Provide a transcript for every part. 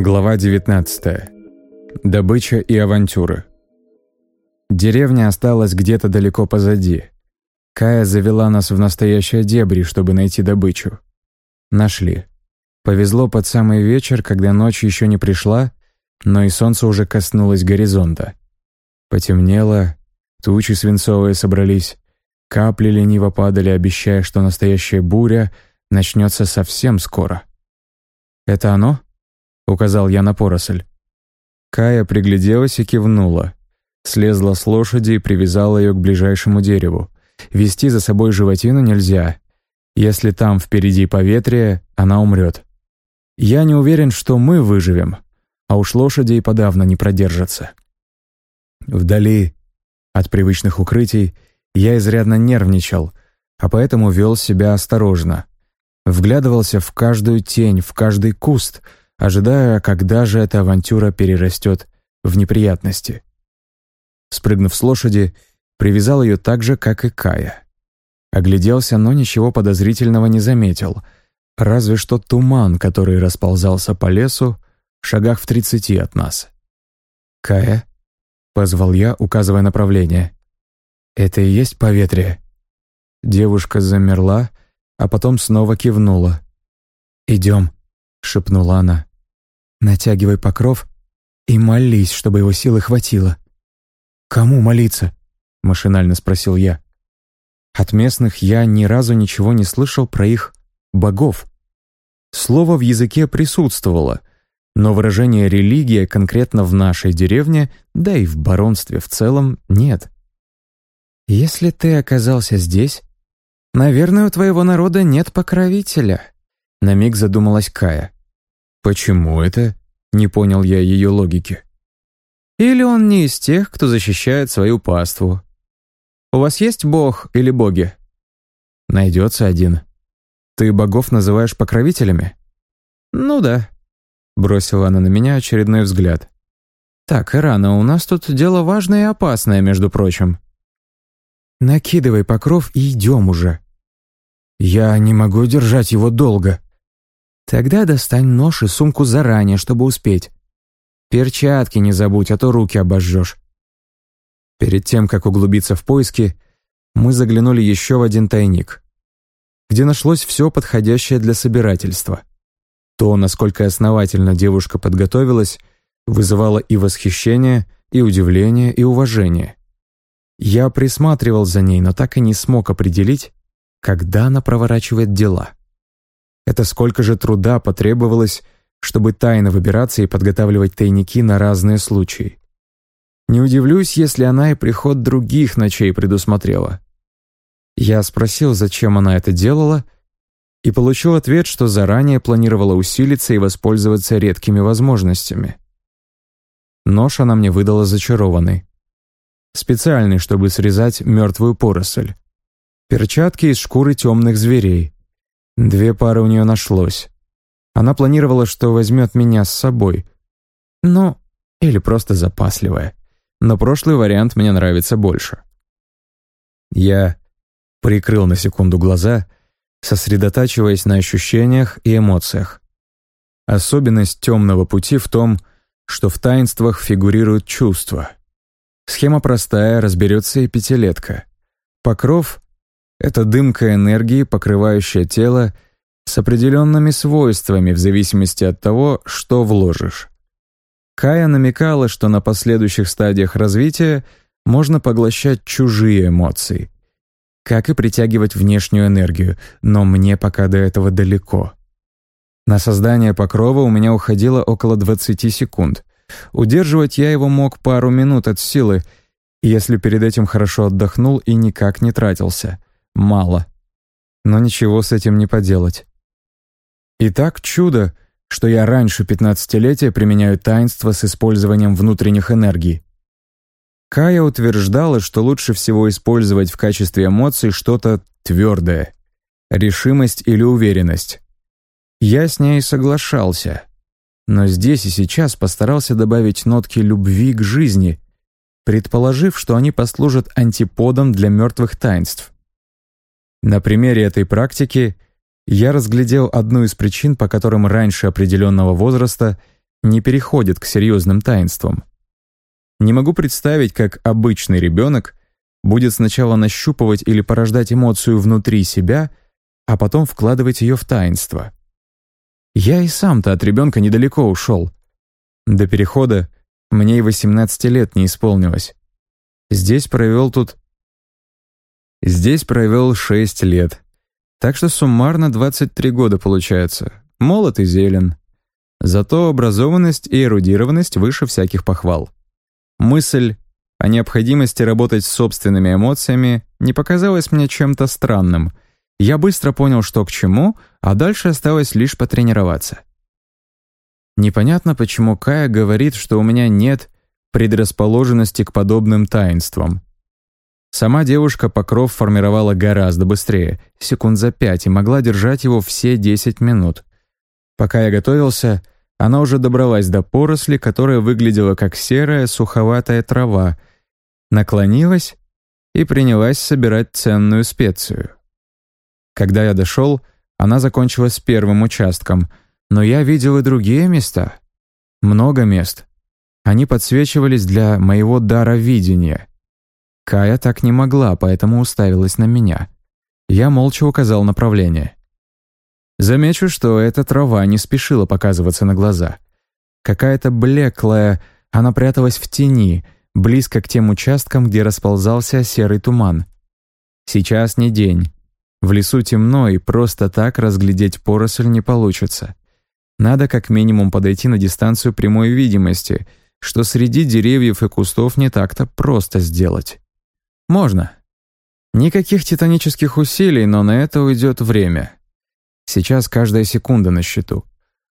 Глава 19. Добыча и авантюры. Деревня осталась где-то далеко позади. Кая завела нас в настоящее дебри, чтобы найти добычу. Нашли. Повезло под самый вечер, когда ночь еще не пришла, но и солнце уже коснулось горизонта. Потемнело, тучи свинцовые собрались, капли лениво падали, обещая, что настоящая буря начнется совсем скоро. «Это оно?» Указал я на поросль. Кая пригляделась и кивнула. Слезла с лошади и привязала ее к ближайшему дереву. Вести за собой животину нельзя. Если там впереди поветрие, она умрет. Я не уверен, что мы выживем, а уж лошади и подавно не продержатся. Вдали от привычных укрытий я изрядно нервничал, а поэтому вел себя осторожно. Вглядывался в каждую тень, в каждый куст — ожидая, когда же эта авантюра перерастет в неприятности. Спрыгнув с лошади, привязал ее так же, как и Кая. Огляделся, но ничего подозрительного не заметил, разве что туман, который расползался по лесу, в шагах в тридцати от нас. «Кая?» — позвал я, указывая направление. «Это и есть поветрие?» Девушка замерла, а потом снова кивнула. «Идем», — шепнула она. Натягивай покров и молись, чтобы его силы хватило. «Кому молиться?» — машинально спросил я. От местных я ни разу ничего не слышал про их богов. Слово в языке присутствовало, но выражение «религия» конкретно в нашей деревне, да и в баронстве в целом, нет. «Если ты оказался здесь, наверное, у твоего народа нет покровителя», — на миг задумалась Кая. «Почему это?» — не понял я ее логики. «Или он не из тех, кто защищает свою паству. У вас есть бог или боги?» «Найдется один. Ты богов называешь покровителями?» «Ну да», — бросила она на меня очередной взгляд. «Так, Ирана, у нас тут дело важное и опасное, между прочим». «Накидывай покров и идем уже». «Я не могу держать его долго», Тогда достань нож и сумку заранее, чтобы успеть. Перчатки не забудь, а то руки обожжешь. Перед тем, как углубиться в поиски, мы заглянули еще в один тайник, где нашлось все подходящее для собирательства. То, насколько основательно девушка подготовилась, вызывало и восхищение, и удивление, и уважение. Я присматривал за ней, но так и не смог определить, когда она проворачивает дела. Это сколько же труда потребовалось, чтобы тайно выбираться и подготавливать тайники на разные случаи. Не удивлюсь, если она и приход других ночей предусмотрела. Я спросил, зачем она это делала, и получил ответ, что заранее планировала усилиться и воспользоваться редкими возможностями. Нож она мне выдала зачарованный. Специальный, чтобы срезать мертвую поросль. Перчатки из шкуры темных зверей. Две пары у нее нашлось. Она планировала, что возьмет меня с собой. Ну, или просто запасливая. Но прошлый вариант мне нравится больше. Я прикрыл на секунду глаза, сосредотачиваясь на ощущениях и эмоциях. Особенность темного пути в том, что в таинствах фигурируют чувства. Схема простая, разберется и пятилетка. Покров это дымка энергии, покрывающая тело с определенными свойствами в зависимости от того, что вложишь. Кая намекала, что на последующих стадиях развития можно поглощать чужие эмоции, как и притягивать внешнюю энергию, но мне пока до этого далеко. На создание покрова у меня уходило около 20 секунд. Удерживать я его мог пару минут от силы, если перед этим хорошо отдохнул и никак не тратился мало. Но ничего с этим не поделать. И так чудо, что я раньше пятнадцатилетия применяю таинство с использованием внутренних энергий. Кая утверждала, что лучше всего использовать в качестве эмоций что-то твердое, решимость или уверенность. Я с ней соглашался, но здесь и сейчас постарался добавить нотки любви к жизни, предположив, что они послужат антиподом для мертвых таинств. На примере этой практики я разглядел одну из причин, по которым раньше определенного возраста не переходит к серьезным таинствам. Не могу представить, как обычный ребенок будет сначала нащупывать или порождать эмоцию внутри себя, а потом вкладывать ее в таинство. Я и сам-то от ребенка недалеко ушел. До перехода мне и 18 лет не исполнилось. Здесь провел тут... Здесь провел 6 лет. Так что суммарно 23 года получается. Молод и зелен. Зато образованность и эрудированность выше всяких похвал. Мысль о необходимости работать с собственными эмоциями не показалась мне чем-то странным. Я быстро понял, что к чему, а дальше осталось лишь потренироваться. Непонятно, почему Кая говорит, что у меня нет предрасположенности к подобным таинствам. Сама девушка покров формировала гораздо быстрее, секунд за пять, и могла держать его все десять минут. Пока я готовился, она уже добралась до поросли, которая выглядела как серая суховатая трава, наклонилась и принялась собирать ценную специю. Когда я дошел, она закончила с первым участком, но я видел и другие места. Много мест. Они подсвечивались для моего дара видения. Кая так не могла, поэтому уставилась на меня. Я молча указал направление. Замечу, что эта трава не спешила показываться на глаза. Какая-то блеклая, она пряталась в тени, близко к тем участкам, где расползался серый туман. Сейчас не день. В лесу темно, и просто так разглядеть поросль не получится. Надо как минимум подойти на дистанцию прямой видимости, что среди деревьев и кустов не так-то просто сделать. Можно. Никаких титанических усилий, но на это уйдет время. Сейчас каждая секунда на счету.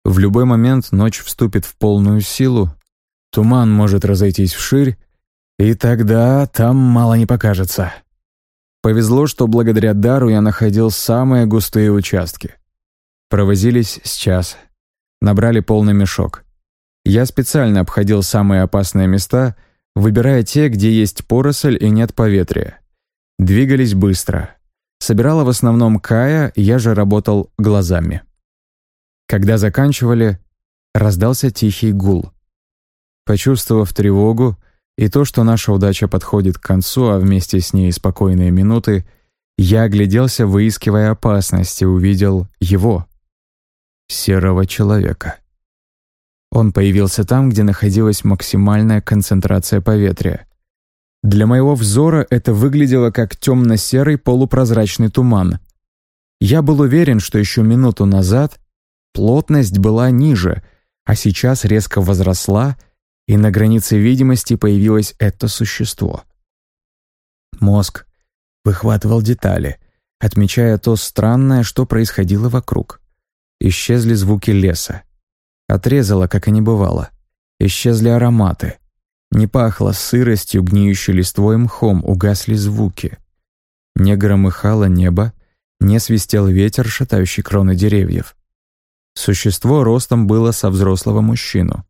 В любой момент ночь вступит в полную силу, туман может разойтись вширь, и тогда там мало не покажется. Повезло, что благодаря дару я находил самые густые участки. Провозились с час. Набрали полный мешок. Я специально обходил самые опасные места, выбирая те, где есть поросль и нет поветрия. Двигались быстро. Собирала в основном Кая, я же работал глазами. Когда заканчивали, раздался тихий гул. Почувствовав тревогу и то, что наша удача подходит к концу, а вместе с ней спокойные минуты, я огляделся, выискивая опасность, и увидел его, серого человека. Он появился там, где находилась максимальная концентрация поветрия. Для моего взора это выглядело как темно-серый полупрозрачный туман. Я был уверен, что еще минуту назад плотность была ниже, а сейчас резко возросла, и на границе видимости появилось это существо. Мозг выхватывал детали, отмечая то странное, что происходило вокруг. Исчезли звуки леса. Отрезало, как и не бывало. Исчезли ароматы. Не пахло сыростью, гниющей листвой мхом, угасли звуки. Не громыхало небо, не свистел ветер, шатающий кроны деревьев. Существо ростом было со взрослого мужчину.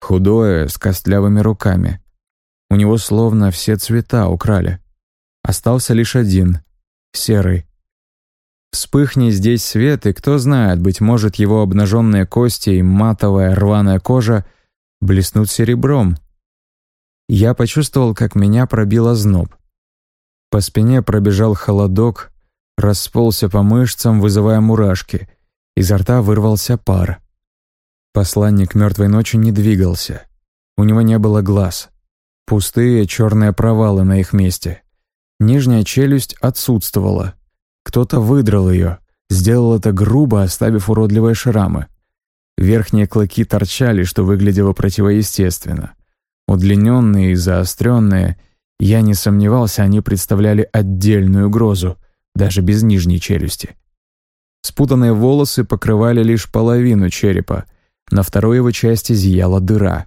Худое, с костлявыми руками. У него словно все цвета украли. Остался лишь один — серый. Вспыхни здесь свет, и кто знает, быть может, его обнаженные кости и матовая рваная кожа блеснут серебром, я почувствовал, как меня пробило зноб. По спине пробежал холодок, расползся по мышцам, вызывая мурашки. Изо рта вырвался пар. Посланник мертвой ночи не двигался. У него не было глаз. Пустые черные провалы на их месте. Нижняя челюсть отсутствовала. Кто-то выдрал ее, сделал это грубо, оставив уродливые шрамы. Верхние клыки торчали, что выглядело противоестественно. Удлиненные и заостренные, я не сомневался, они представляли отдельную угрозу, даже без нижней челюсти. Спутанные волосы покрывали лишь половину черепа, на второй его части зияла дыра,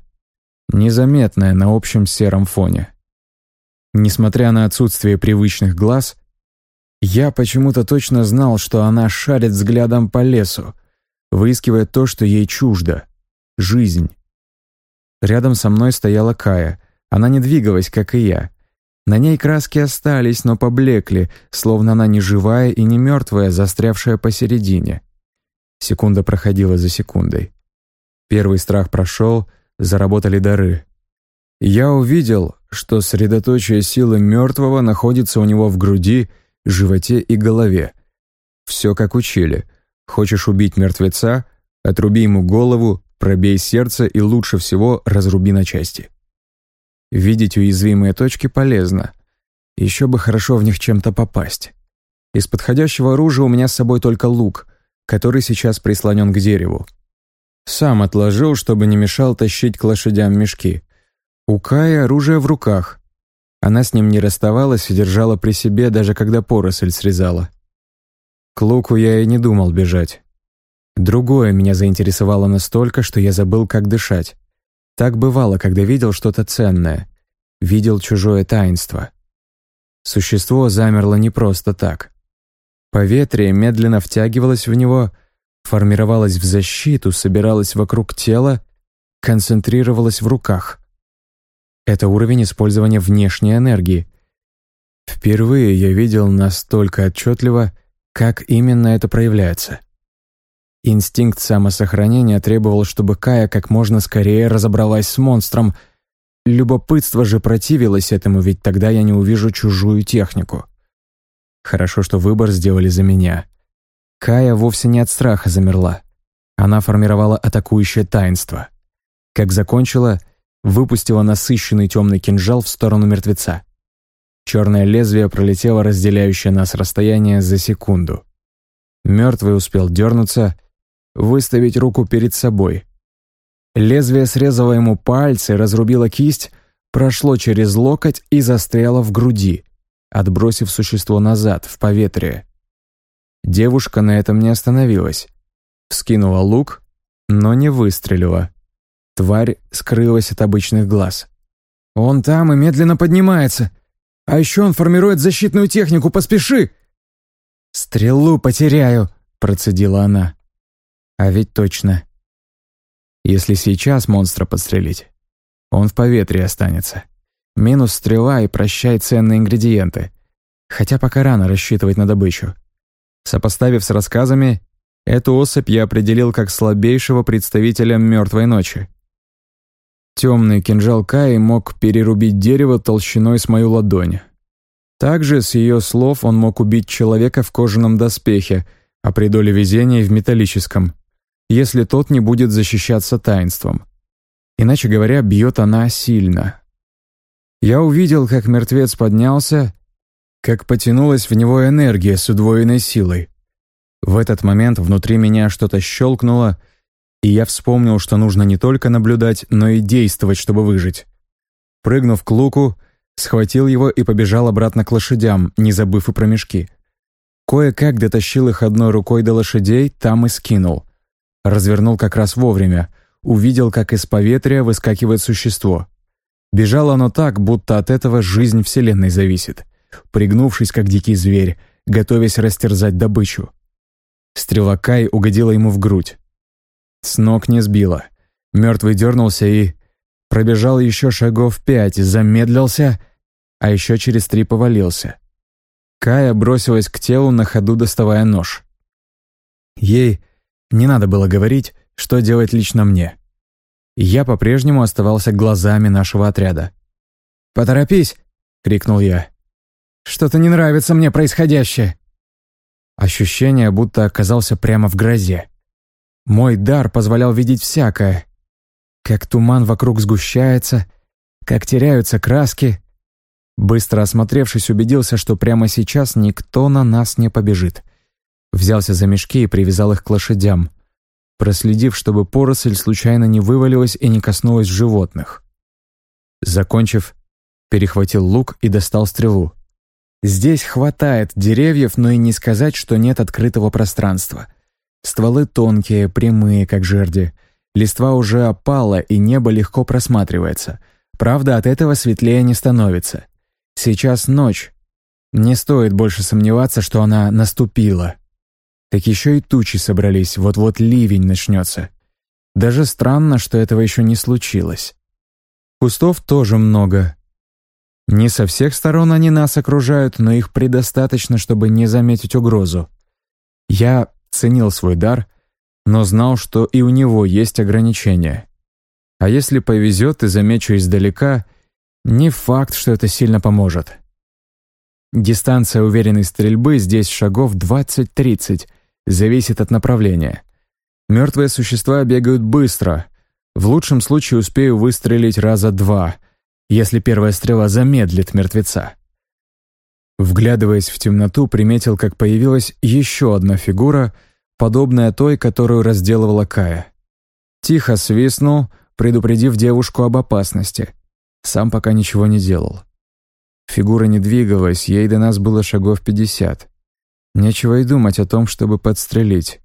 незаметная на общем сером фоне. Несмотря на отсутствие привычных глаз, я почему-то точно знал, что она шарит взглядом по лесу, выискивая то, что ей чуждо — жизнь. Рядом со мной стояла Кая. Она не двигалась, как и я. На ней краски остались, но поблекли, словно она не живая и не мертвая, застрявшая посередине. Секунда проходила за секундой. Первый страх прошел, заработали дары. Я увидел, что средоточие силы мертвого находится у него в груди, животе и голове. Все как учили. Хочешь убить мертвеца — отруби ему голову, пробей сердце и лучше всего разруби на части. Видеть уязвимые точки полезно. Еще бы хорошо в них чем-то попасть. Из подходящего оружия у меня с собой только лук, который сейчас прислонен к дереву. Сам отложил, чтобы не мешал тащить к лошадям мешки. У Каи оружие в руках. Она с ним не расставалась и держала при себе, даже когда поросль срезала. К луку я и не думал бежать. Другое меня заинтересовало настолько, что я забыл, как дышать. Так бывало, когда видел что-то ценное. Видел чужое таинство. Существо замерло не просто так. Поветрие медленно втягивалось в него, формировалось в защиту, собиралось вокруг тела, концентрировалось в руках. Это уровень использования внешней энергии. Впервые я видел настолько отчетливо, как именно это проявляется. Инстинкт самосохранения требовал, чтобы Кая как можно скорее разобралась с монстром. Любопытство же противилось этому, ведь тогда я не увижу чужую технику. Хорошо, что выбор сделали за меня. Кая вовсе не от страха замерла. Она формировала атакующее таинство. Как закончила, выпустила насыщенный темный кинжал в сторону мертвеца. Черное лезвие пролетело разделяющее нас расстояние за секунду. Мертвый успел дернуться, выставить руку перед собой. Лезвие срезало ему пальцы, разрубило кисть, прошло через локоть и застряло в груди, отбросив существо назад, в поветрие. Девушка на этом не остановилась. Вскинула лук, но не выстрелила. Тварь скрылась от обычных глаз. «Он там и медленно поднимается!» А еще он формирует защитную технику, поспеши!» «Стрелу потеряю», — процедила она. «А ведь точно. Если сейчас монстра подстрелить, он в поветрии останется. Минус стрела и прощай ценные ингредиенты. Хотя пока рано рассчитывать на добычу. Сопоставив с рассказами, эту особь я определил как слабейшего представителя мертвой ночи. Темный кинжал Каи мог перерубить дерево толщиной с мою ладонь. Также, с ее слов, он мог убить человека в кожаном доспехе, а при доле везения в металлическом, если тот не будет защищаться таинством. Иначе говоря, бьет она сильно. Я увидел, как мертвец поднялся, как потянулась в него энергия с удвоенной силой. В этот момент внутри меня что-то щелкнуло — и я вспомнил, что нужно не только наблюдать, но и действовать, чтобы выжить. Прыгнув к луку, схватил его и побежал обратно к лошадям, не забыв и про мешки. Кое-как дотащил их одной рукой до лошадей, там и скинул. Развернул как раз вовремя, увидел, как из поветрия выскакивает существо. Бежало оно так, будто от этого жизнь Вселенной зависит, пригнувшись, как дикий зверь, готовясь растерзать добычу. Стрела Кай угодила ему в грудь. С ног не сбило. Мертвый дернулся и... Пробежал еще шагов пять, замедлился, а еще через три повалился. Кая бросилась к телу, на ходу доставая нож. Ей не надо было говорить, что делать лично мне. Я по-прежнему оставался глазами нашего отряда. «Поторопись!» — крикнул я. «Что-то не нравится мне происходящее!» Ощущение, будто оказался прямо в грозе. Мой дар позволял видеть всякое. Как туман вокруг сгущается, как теряются краски. Быстро осмотревшись, убедился, что прямо сейчас никто на нас не побежит. Взялся за мешки и привязал их к лошадям, проследив, чтобы поросль случайно не вывалилась и не коснулась животных. Закончив, перехватил лук и достал стрелу. Здесь хватает деревьев, но и не сказать, что нет открытого пространства — Стволы тонкие, прямые, как жерди. Листва уже опала, и небо легко просматривается. Правда, от этого светлее не становится. Сейчас ночь. Не стоит больше сомневаться, что она наступила. Так еще и тучи собрались, вот-вот ливень начнется. Даже странно, что этого еще не случилось. Кустов тоже много. Не со всех сторон они нас окружают, но их предостаточно, чтобы не заметить угрозу. Я ценил свой дар, но знал, что и у него есть ограничения. А если повезет и замечу издалека, не факт, что это сильно поможет. Дистанция уверенной стрельбы здесь шагов 20-30, зависит от направления. Мертвые существа бегают быстро. В лучшем случае успею выстрелить раза два, если первая стрела замедлит мертвеца. Вглядываясь в темноту, приметил, как появилась еще одна фигура, подобная той, которую разделывала Кая. Тихо свистнул, предупредив девушку об опасности. Сам пока ничего не делал. Фигура не двигалась, ей до нас было шагов пятьдесят. Нечего и думать о том, чтобы подстрелить.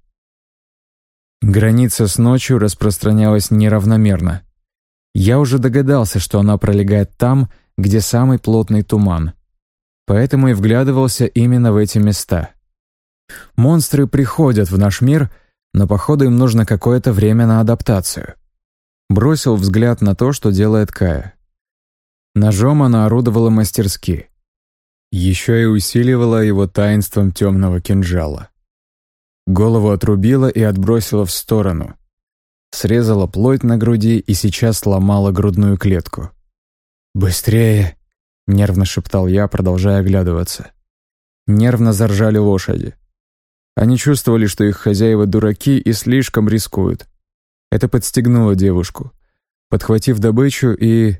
Граница с ночью распространялась неравномерно. Я уже догадался, что она пролегает там, где самый плотный туман. Поэтому и вглядывался именно в эти места. Монстры приходят в наш мир, но походу им нужно какое-то время на адаптацию. Бросил взгляд на то, что делает Кая. Ножом она орудовала мастерски. Еще и усиливала его таинством темного кинжала. Голову отрубила и отбросила в сторону. Срезала плоть на груди и сейчас сломала грудную клетку. «Быстрее!» — нервно шептал я, продолжая оглядываться. Нервно заржали лошади. Они чувствовали, что их хозяева дураки и слишком рискуют. Это подстегнуло девушку. Подхватив добычу и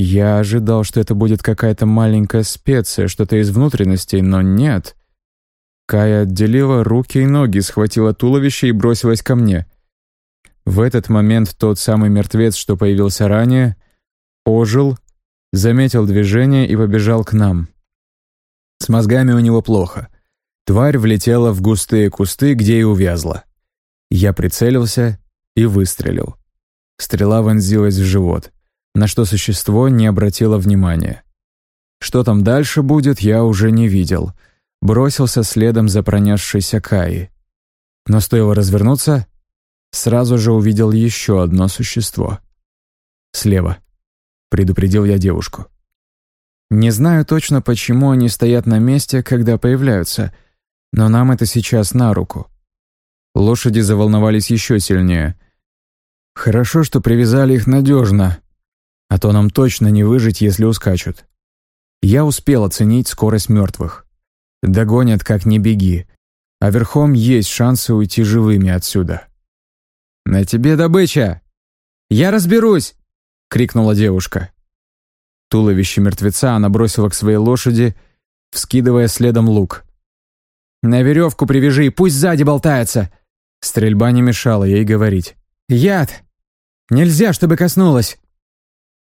я ожидал, что это будет какая-то маленькая специя, что-то из внутренностей, но нет. Кая отделила руки и ноги, схватила туловище и бросилась ко мне. В этот момент тот самый мертвец, что появился ранее, ожил, заметил движение и побежал к нам. С мозгами у него плохо. Тварь влетела в густые кусты, где и увязла. Я прицелился и выстрелил. Стрела вонзилась в живот на что существо не обратило внимания. Что там дальше будет, я уже не видел. Бросился следом за пронесшейся Каи. Но стоило развернуться, сразу же увидел еще одно существо. «Слева», — предупредил я девушку. Не знаю точно, почему они стоят на месте, когда появляются, но нам это сейчас на руку. Лошади заволновались еще сильнее. Хорошо, что привязали их надежно, а то нам точно не выжить, если ускачут. Я успел оценить скорость мертвых. Догонят, как не беги, а верхом есть шансы уйти живыми отсюда. «На тебе добыча! Я разберусь!» — крикнула девушка. Туловище мертвеца она бросила к своей лошади, вскидывая следом лук. «На веревку привяжи, пусть сзади болтается!» Стрельба не мешала ей говорить. «Яд! Нельзя, чтобы коснулась!»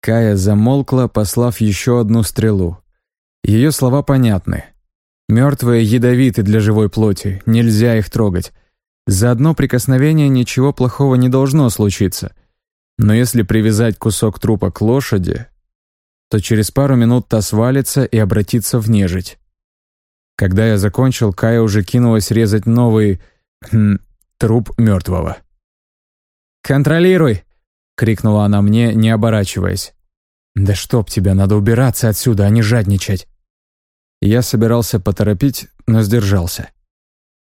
Кая замолкла, послав еще одну стрелу. Ее слова понятны. Мертвые ядовиты для живой плоти, нельзя их трогать. За одно прикосновение ничего плохого не должно случиться. Но если привязать кусок трупа к лошади, то через пару минут та свалится и обратится в нежить. Когда я закончил, Кая уже кинулась резать новый... Хм, труп мертвого. «Контролируй!» — крикнула она мне, не оборачиваясь. «Да чтоб тебя, надо убираться отсюда, а не жадничать!» Я собирался поторопить, но сдержался.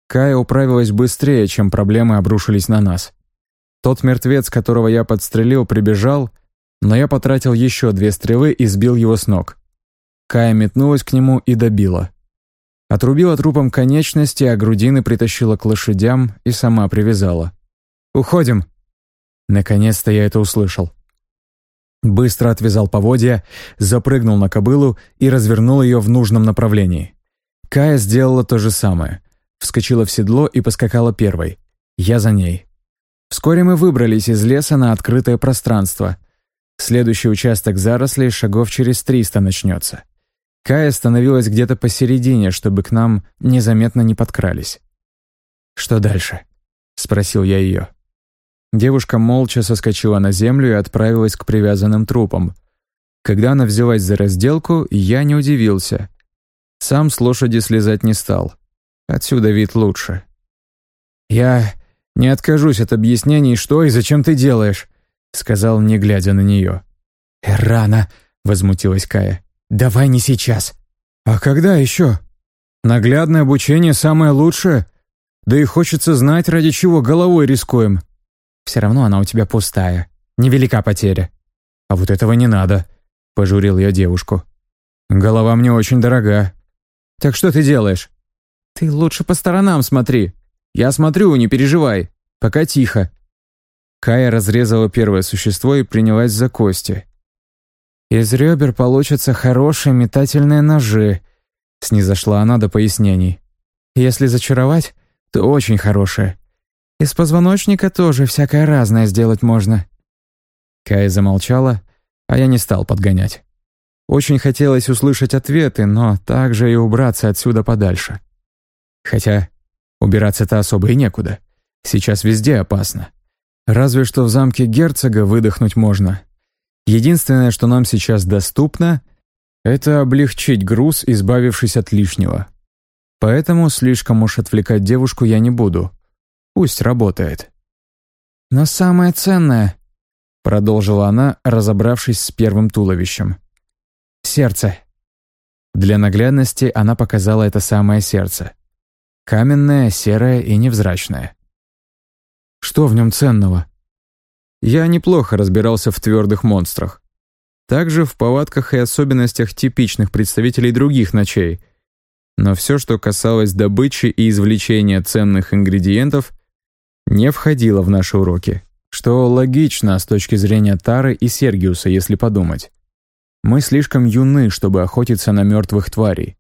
Кая управилась быстрее, чем проблемы обрушились на нас. Тот мертвец, которого я подстрелил, прибежал, но я потратил еще две стрелы и сбил его с ног. Кая метнулась к нему и добила. Отрубила трупом конечности, а грудины притащила к лошадям и сама привязала. «Уходим!» Наконец-то я это услышал. Быстро отвязал поводья, запрыгнул на кобылу и развернул ее в нужном направлении. Кая сделала то же самое. Вскочила в седло и поскакала первой. Я за ней. Вскоре мы выбрались из леса на открытое пространство. Следующий участок зарослей шагов через триста начнется. Кая становилась где-то посередине, чтобы к нам незаметно не подкрались. «Что дальше?» — спросил я ее. Девушка молча соскочила на землю и отправилась к привязанным трупам. Когда она взялась за разделку, я не удивился. Сам с лошади слезать не стал. Отсюда вид лучше. «Я не откажусь от объяснений, что и зачем ты делаешь», сказал, не глядя на нее. «Рано», — возмутилась Кая. «Давай не сейчас». «А когда еще?» «Наглядное обучение самое лучшее», Да и хочется знать, ради чего головой рискуем. Все равно она у тебя пустая. Невелика потеря. А вот этого не надо, пожурил я девушку. Голова мне очень дорога. Так что ты делаешь? Ты лучше по сторонам смотри. Я смотрю, не переживай. Пока тихо. Кая разрезала первое существо и принялась за кости. «Из ребер получатся хорошие метательные ножи», — снизошла она до пояснений. «Если зачаровать, то очень хорошие. Из позвоночника тоже всякое разное сделать можно». Кая замолчала, а я не стал подгонять. Очень хотелось услышать ответы, но также и убраться отсюда подальше. Хотя убираться-то особо и некуда. Сейчас везде опасно. Разве что в замке герцога выдохнуть можно. Единственное, что нам сейчас доступно, это облегчить груз, избавившись от лишнего. Поэтому слишком уж отвлекать девушку я не буду. Пусть работает. «Но самое ценное», — продолжила она, разобравшись с первым туловищем. «Сердце». Для наглядности она показала это самое сердце. Каменное, серое и невзрачное. Что в нем ценного? Я неплохо разбирался в твердых монстрах. Также в повадках и особенностях типичных представителей других ночей. Но все, что касалось добычи и извлечения ценных ингредиентов, не входило в наши уроки, что логично с точки зрения Тары и Сергиуса, если подумать. Мы слишком юны, чтобы охотиться на мертвых тварей.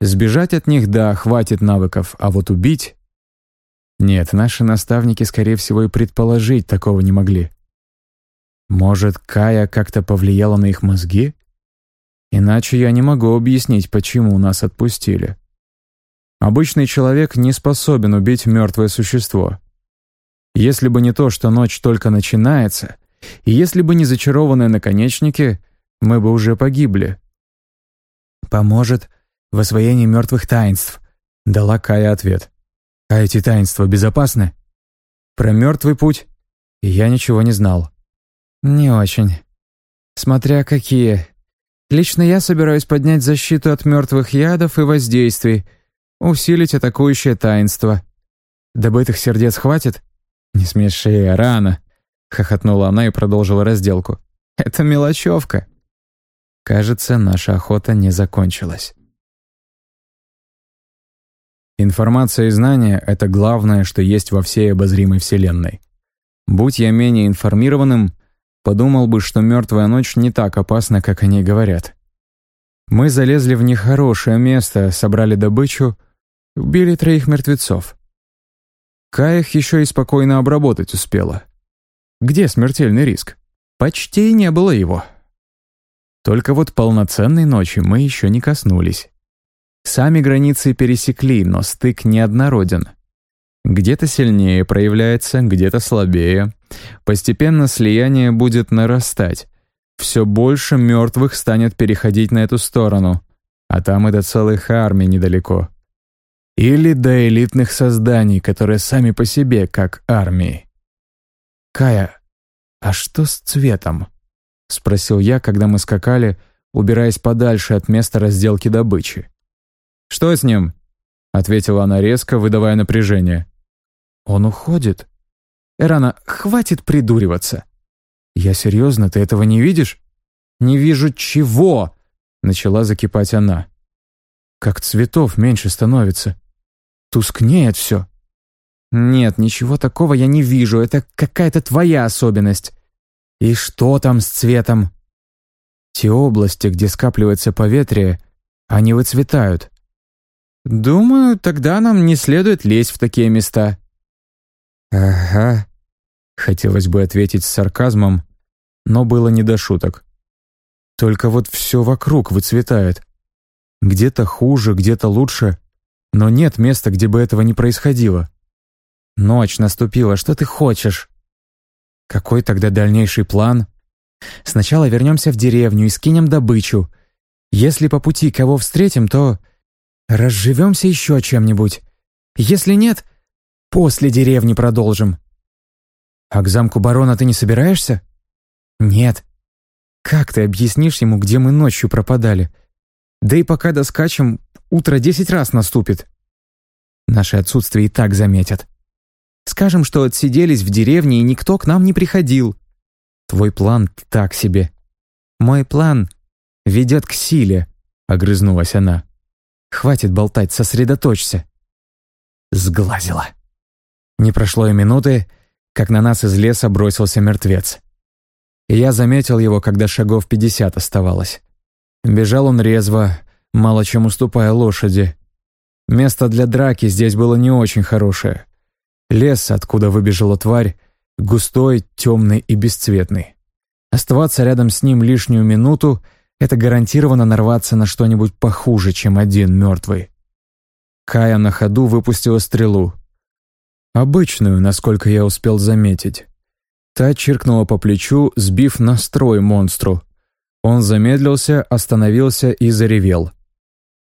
Сбежать от них, да, хватит навыков, а вот убить... Нет, наши наставники, скорее всего, и предположить такого не могли. Может, Кая как-то повлияла на их мозги? Иначе я не могу объяснить, почему нас отпустили. Обычный человек не способен убить мертвое существо. Если бы не то, что ночь только начинается, и если бы не зачарованные наконечники, мы бы уже погибли. «Поможет в освоении мертвых таинств», — дала Кая ответ. «А эти таинства безопасны?» Про мертвый путь я ничего не знал. «Не очень. Смотря какие. Лично я собираюсь поднять защиту от мертвых ядов и воздействий, усилить атакующее таинство. Добытых сердец хватит?» «Не смеши, рано», — хохотнула она и продолжила разделку. «Это мелочевка». Кажется, наша охота не закончилась. Информация и знания — это главное, что есть во всей обозримой Вселенной. Будь я менее информированным, подумал бы, что мертвая ночь не так опасна, как они говорят. Мы залезли в нехорошее место, собрали добычу, убили троих мертвецов. Каях еще и спокойно обработать успела. Где смертельный риск? Почти не было его. Только вот полноценной ночи мы еще не коснулись. Сами границы пересекли, но стык неоднороден. Где-то сильнее проявляется, где-то слабее. Постепенно слияние будет нарастать. Все больше мертвых станет переходить на эту сторону, а там и до целых армий недалеко. Или до элитных созданий, которые сами по себе как армии. «Кая, а что с цветом?» — спросил я, когда мы скакали, убираясь подальше от места разделки добычи. «Что с ним?» — ответила она резко, выдавая напряжение. «Он уходит». «Эрана, хватит придуриваться». «Я серьезно, ты этого не видишь?» «Не вижу чего!» — начала закипать она. «Как цветов меньше становится. Тускнеет все». «Нет, ничего такого я не вижу, это какая-то твоя особенность». «И что там с цветом?» «Те области, где скапливается поветрие, они выцветают». «Думаю, тогда нам не следует лезть в такие места», «Ага», — хотелось бы ответить с сарказмом, но было не до шуток. Только вот все вокруг выцветает. Где-то хуже, где-то лучше, но нет места, где бы этого не происходило. Ночь наступила, что ты хочешь? Какой тогда дальнейший план? Сначала вернемся в деревню и скинем добычу. Если по пути кого встретим, то разживемся еще чем-нибудь. Если нет, После деревни продолжим». «А к замку барона ты не собираешься?» «Нет». «Как ты объяснишь ему, где мы ночью пропадали? Да и пока доскачем, утро десять раз наступит». Наше отсутствие и так заметят. Скажем, что отсиделись в деревне, и никто к нам не приходил. Твой план так себе. Мой план ведет к силе, — огрызнулась она. Хватит болтать, сосредоточься. Сглазила. Не прошло и минуты, как на нас из леса бросился мертвец. Я заметил его, когда шагов пятьдесят оставалось. Бежал он резво, мало чем уступая лошади. Место для драки здесь было не очень хорошее. Лес, откуда выбежала тварь, густой, темный и бесцветный. Оставаться рядом с ним лишнюю минуту — это гарантированно нарваться на что-нибудь похуже, чем один мертвый. Кая на ходу выпустила стрелу. Обычную, насколько я успел заметить. Та чиркнула по плечу, сбив настрой монстру. Он замедлился, остановился и заревел.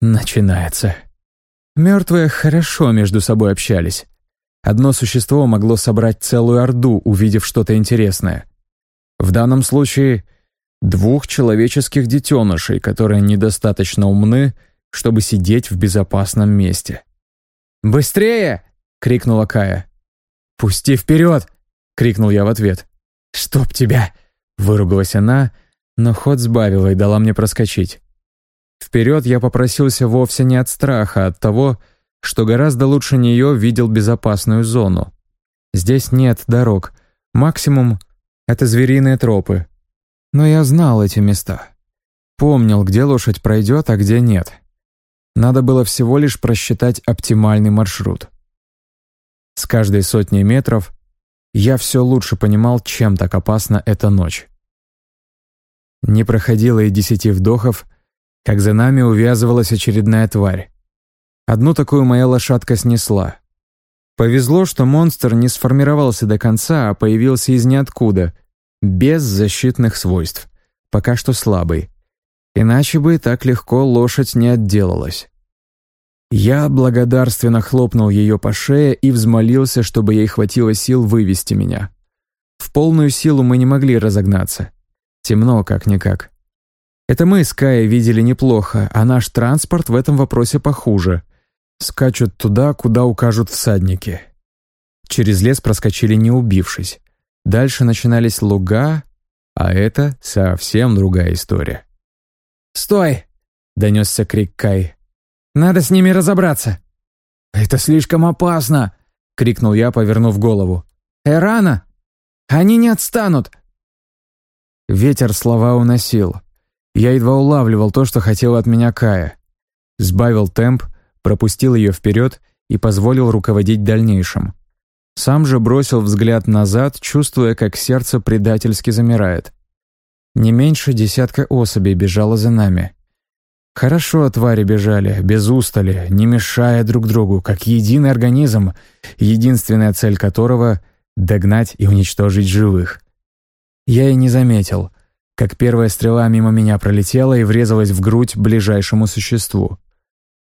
Начинается. Мертвые хорошо между собой общались. Одно существо могло собрать целую орду, увидев что-то интересное. В данном случае двух человеческих детенышей, которые недостаточно умны, чтобы сидеть в безопасном месте. «Быстрее!» — крикнула Кая. «Пусти вперед!» — крикнул я в ответ. «Чтоб тебя!» — выругалась она, но ход сбавила и дала мне проскочить. Вперед я попросился вовсе не от страха, а от того, что гораздо лучше нее видел безопасную зону. Здесь нет дорог, максимум — это звериные тропы. Но я знал эти места. Помнил, где лошадь пройдет, а где нет. Надо было всего лишь просчитать оптимальный маршрут. С каждой сотней метров я все лучше понимал, чем так опасна эта ночь. Не проходило и десяти вдохов, как за нами увязывалась очередная тварь. Одну такую моя лошадка снесла. Повезло, что монстр не сформировался до конца, а появился из ниоткуда, без защитных свойств, пока что слабый. Иначе бы так легко лошадь не отделалась. Я благодарственно хлопнул ее по шее и взмолился, чтобы ей хватило сил вывести меня. В полную силу мы не могли разогнаться. Темно как-никак. Это мы с Каей видели неплохо, а наш транспорт в этом вопросе похуже. Скачут туда, куда укажут всадники. Через лес проскочили не убившись. Дальше начинались луга, а это совсем другая история. «Стой!» — донесся крик Кай. «Надо с ними разобраться!» «Это слишком опасно!» — крикнул я, повернув голову. «Эрана! Они не отстанут!» Ветер слова уносил. Я едва улавливал то, что хотела от меня Кая. Сбавил темп, пропустил ее вперед и позволил руководить дальнейшим. Сам же бросил взгляд назад, чувствуя, как сердце предательски замирает. Не меньше десятка особей бежало за нами. Хорошо твари бежали, без устали, не мешая друг другу, как единый организм, единственная цель которого — догнать и уничтожить живых. Я и не заметил, как первая стрела мимо меня пролетела и врезалась в грудь ближайшему существу.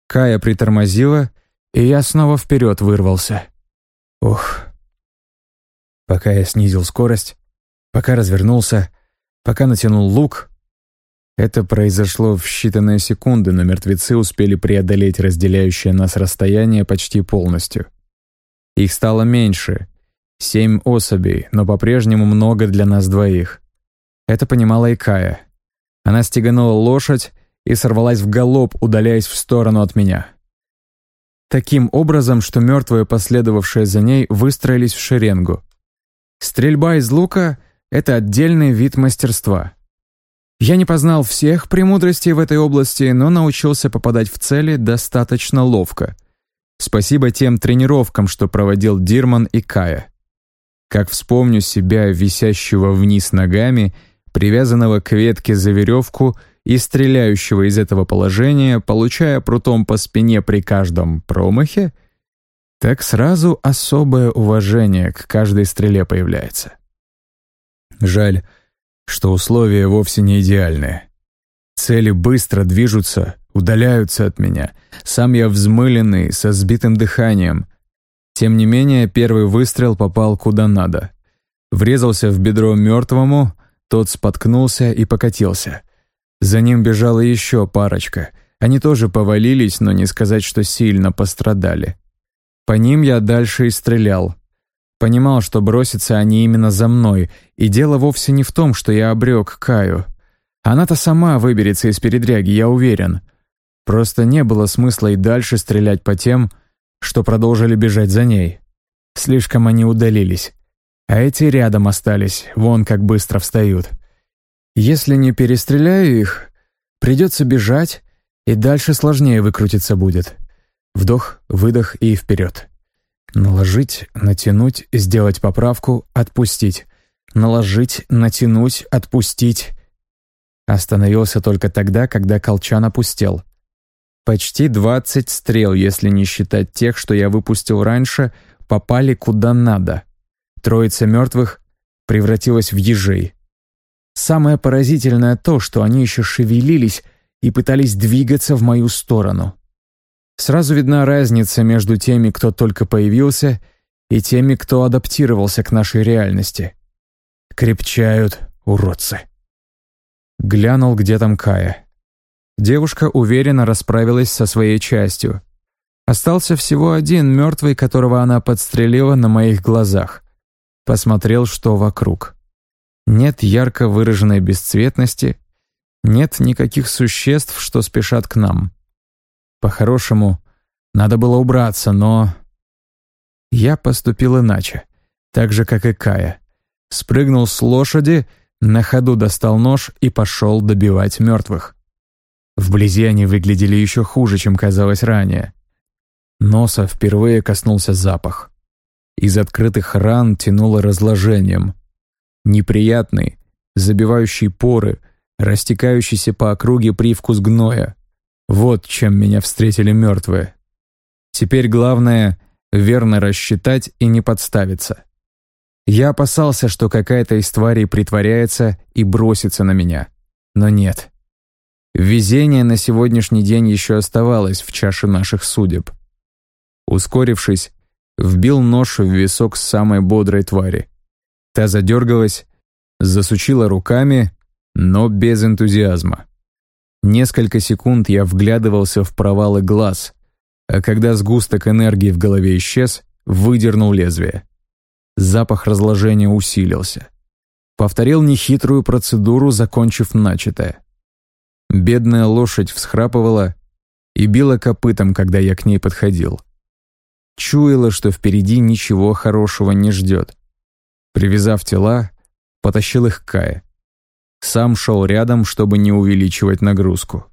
Кая притормозила, и я снова вперед вырвался. Ух. Пока я снизил скорость, пока развернулся, пока натянул лук, это произошло в считанные секунды, но мертвецы успели преодолеть разделяющее нас расстояние почти полностью. Их стало меньше. Семь особей, но по-прежнему много для нас двоих. Это понимала и Кая. Она стеганула лошадь и сорвалась в галоп, удаляясь в сторону от меня. Таким образом, что мертвые, последовавшие за ней, выстроились в шеренгу. Стрельба из лука — это отдельный вид мастерства. Я не познал всех премудростей в этой области, но научился попадать в цели достаточно ловко. Спасибо тем тренировкам, что проводил Дирман и Кая. Как вспомню себя, висящего вниз ногами — привязанного к ветке за веревку и стреляющего из этого положения, получая прутом по спине при каждом промахе, так сразу особое уважение к каждой стреле появляется. Жаль, что условия вовсе не идеальные. Цели быстро движутся, удаляются от меня. Сам я взмыленный, со сбитым дыханием. Тем не менее, первый выстрел попал куда надо. Врезался в бедро мертвому, тот споткнулся и покатился. За ним бежала еще парочка. Они тоже повалились, но не сказать, что сильно пострадали. По ним я дальше и стрелял. Понимал, что бросятся они именно за мной, и дело вовсе не в том, что я обрек Каю. Она-то сама выберется из передряги, я уверен. Просто не было смысла и дальше стрелять по тем, что продолжили бежать за ней. Слишком они удалились. А эти рядом остались, вон как быстро встают. Если не перестреляю их, придется бежать, и дальше сложнее выкрутиться будет. Вдох, выдох и вперед. Наложить, натянуть, сделать поправку, отпустить. Наложить, натянуть, отпустить. Остановился только тогда, когда колчан опустел. Почти двадцать стрел, если не считать тех, что я выпустил раньше, попали куда надо. Троица мертвых превратилась в ежей. Самое поразительное то, что они еще шевелились и пытались двигаться в мою сторону. Сразу видна разница между теми, кто только появился, и теми, кто адаптировался к нашей реальности. Крепчают уродцы. Глянул, где там Кая. Девушка уверенно расправилась со своей частью. Остался всего один мертвый, которого она подстрелила на моих глазах. Посмотрел, что вокруг. Нет ярко выраженной бесцветности, нет никаких существ, что спешат к нам. По-хорошему, надо было убраться, но... Я поступил иначе, так же, как и Кая. Спрыгнул с лошади, на ходу достал нож и пошел добивать мертвых. Вблизи они выглядели еще хуже, чем казалось ранее. Носа впервые коснулся запах. Из открытых ран тянуло разложением. Неприятный, забивающий поры, растекающийся по округе привкус гноя. Вот чем меня встретили мертвые. Теперь главное — верно рассчитать и не подставиться. Я опасался, что какая-то из тварей притворяется и бросится на меня. Но нет. Везение на сегодняшний день еще оставалось в чаше наших судеб. Ускорившись, вбил нож в висок самой бодрой твари. Та задергалась, засучила руками, но без энтузиазма. Несколько секунд я вглядывался в провалы глаз, а когда сгусток энергии в голове исчез, выдернул лезвие. Запах разложения усилился. Повторил нехитрую процедуру, закончив начатое. Бедная лошадь всхрапывала и била копытом, когда я к ней подходил. Чуяла, что впереди ничего хорошего не ждет. Привязав тела, потащил их к Кае. Сам шел рядом, чтобы не увеличивать нагрузку.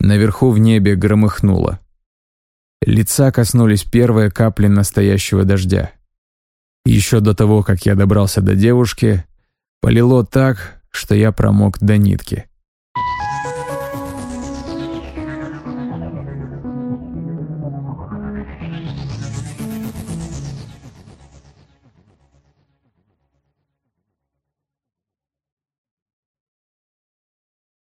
Наверху в небе громыхнуло. Лица коснулись первые капли настоящего дождя. Еще до того, как я добрался до девушки, полило так, что я промок до нитки.